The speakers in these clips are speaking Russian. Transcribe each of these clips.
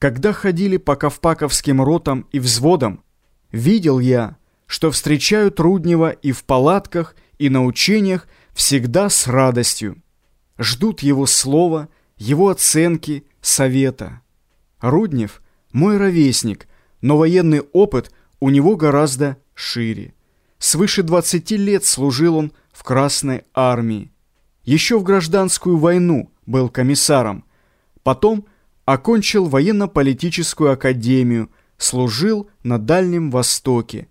Когда ходили по Ковпаковским ротам и взводам, видел я, что встречают Руднева и в палатках, и на учениях всегда с радостью. Ждут его слова, его оценки, совета. Руднев – мой ровесник, но военный опыт у него гораздо шире. Свыше 20 лет служил он в Красной армии. Еще в гражданскую войну был комиссаром. Потом – окончил военно-политическую академию, служил на Дальнем Востоке.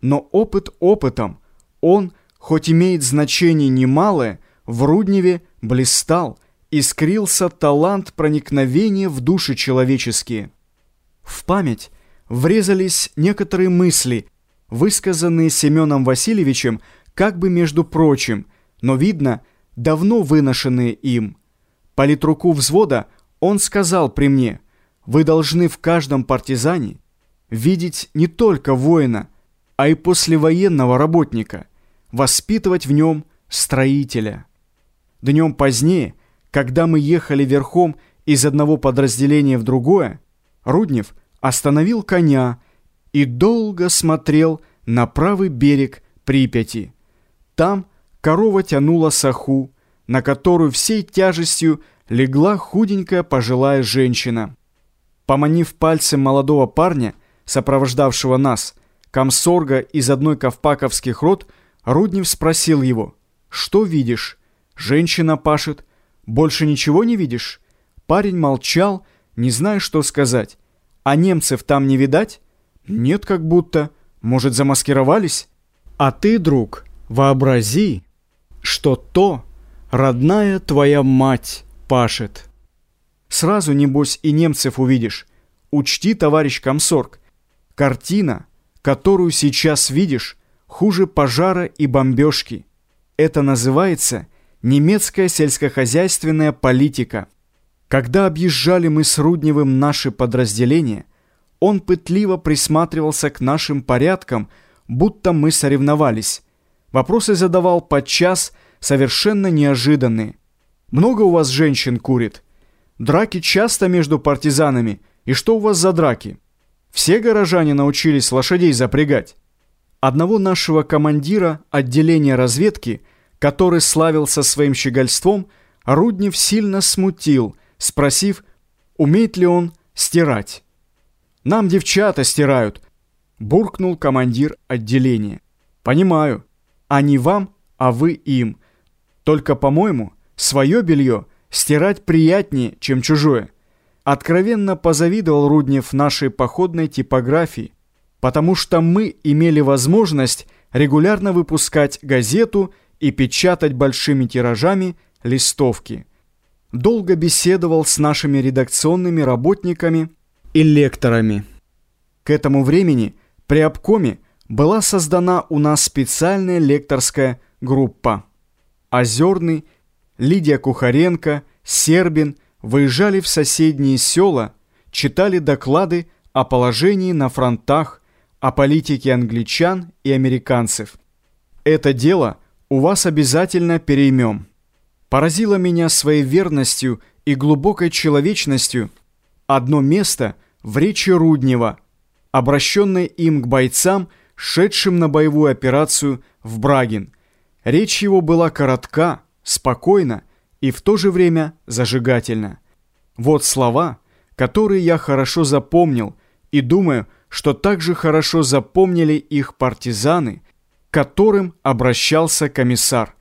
Но опыт опытом, он, хоть имеет значение немалое, в Рудневе блистал, искрился талант проникновения в души человеческие. В память врезались некоторые мысли, высказанные Семеном Васильевичем как бы между прочим, но, видно, давно выношенные им. Политруку взвода он сказал при мне, вы должны в каждом партизане видеть не только воина, а и послевоенного работника, воспитывать в нем строителя. Днем позднее, когда мы ехали верхом из одного подразделения в другое, Руднев остановил коня и долго смотрел на правый берег Припяти. Там корова тянула саху, на которую всей тяжестью легла худенькая пожилая женщина. Поманив пальцем молодого парня, сопровождавшего нас, комсорга из одной ковпаковских рот, Руднев спросил его, «Что видишь? Женщина пашет. Больше ничего не видишь?» Парень молчал, не зная, что сказать. «А немцев там не видать?» «Нет, как будто. Может, замаскировались?» «А ты, друг, вообрази, что то родная твоя мать» пашет. Сразу, небось, и немцев увидишь. Учти, товарищ комсорг, картина, которую сейчас видишь, хуже пожара и бомбежки. Это называется немецкая сельскохозяйственная политика. Когда объезжали мы с Рудневым наши подразделения, он пытливо присматривался к нашим порядкам, будто мы соревновались. Вопросы задавал подчас совершенно неожиданные. Много у вас женщин курит? Драки часто между партизанами. И что у вас за драки? Все горожане научились лошадей запрягать. Одного нашего командира отделения разведки, который славился своим щегольством, Руднев сильно смутил, спросив, умеет ли он стирать. «Нам девчата стирают», — буркнул командир отделения. «Понимаю. Они вам, а вы им. Только, по-моему, Свое белье стирать приятнее, чем чужое. Откровенно позавидовал Руднев нашей походной типографии, потому что мы имели возможность регулярно выпускать газету и печатать большими тиражами листовки. Долго беседовал с нашими редакционными работниками и лекторами. К этому времени при обкоме была создана у нас специальная лекторская группа. Озерный Лидия Кухаренко, Сербин выезжали в соседние села, читали доклады о положении на фронтах, о политике англичан и американцев. Это дело у вас обязательно переймем. Поразило меня своей верностью и глубокой человечностью одно место в речи Руднева, обращенной им к бойцам, шедшим на боевую операцию в Брагин. Речь его была коротка, спокойно и в то же время зажигательно. Вот слова, которые я хорошо запомнил, и думаю, что также хорошо запомнили их партизаны, к которым обращался комиссар.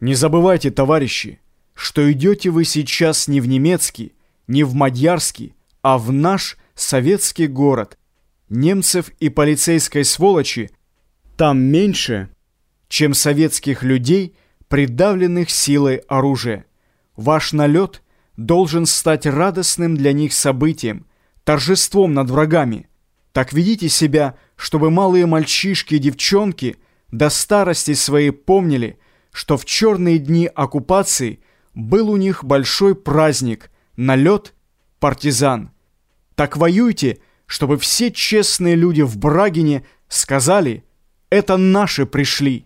Не забывайте, товарищи, что идете вы сейчас не в немецкий, не в мадьярский, а в наш советский город. Немцев и полицейской сволочи там меньше, чем советских людей – придавленных силой оружия. Ваш налет должен стать радостным для них событием, торжеством над врагами. Так ведите себя, чтобы малые мальчишки и девчонки до старости своей помнили, что в черные дни оккупации был у них большой праздник, налет партизан. Так воюйте, чтобы все честные люди в Брагине сказали «это наши пришли».